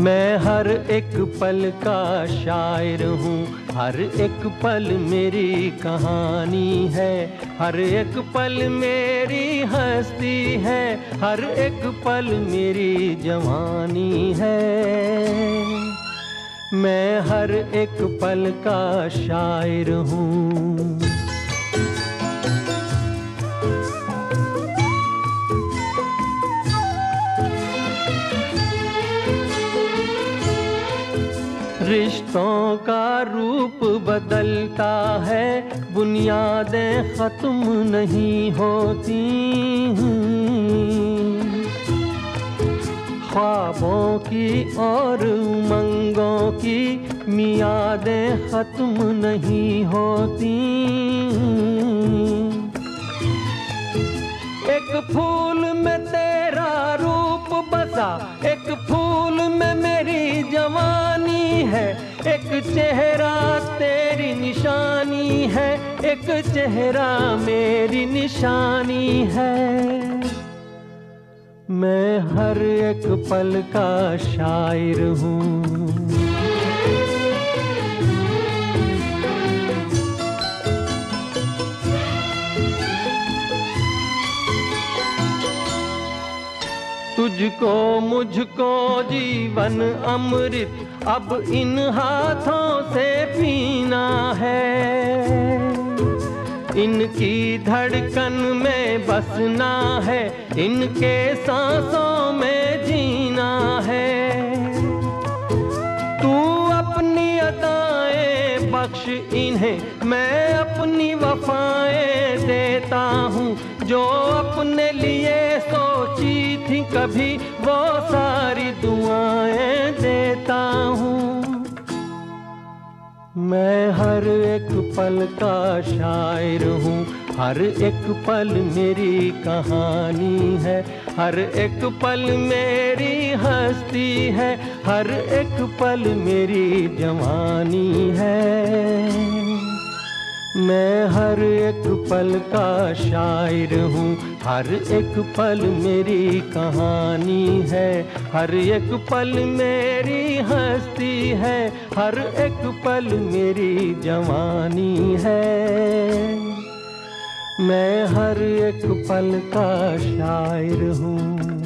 मैं हर एक पल का शायर हूँ, हर एक पल मेरी कहानी है, हर एक पल मेरी हस्ती है, हर एक पल मेरी जवानी है। मैं हर एक पल का शायर हूँ। रिश्तों का रूप बदलता है, बुनियादें खत्म नहीं होती। ख्वाबों की और उमंगों की मियादें खत्म नहीं होती। एक फूल में तेरा रूप बसा, एक है। एक चेहरा तेरी निशानी है। एक चेहरा मेरी निशानी है। मैं हर एक पल का शायर हूँ। तुझको, मुझको जीवन अमृत अब इन हाथों से पीना है। इनकी धड़कन में बसना है, इनके सांसों में जीना है। तू अपनी अदाएँ बख्श इन्हें, मैं अपनी वफाएँ देता हूँ, जो अपने लिए थी कभी वो सारी दुआएँ देता हूँ। मैं हर एक पल का शायर हूँ। हर एक पल मेरी कहानी है। हर एक पल मेरी हस्ती है। हर एक पल मेरी जवानी है। मैं हर एक पल का शायर हूँ। हर एक पल मेरी कहानी है। हर एक पल मेरी हस्ती है। हर एक पल मेरी जवानी है। मैं हर एक पल का शायर हूँ।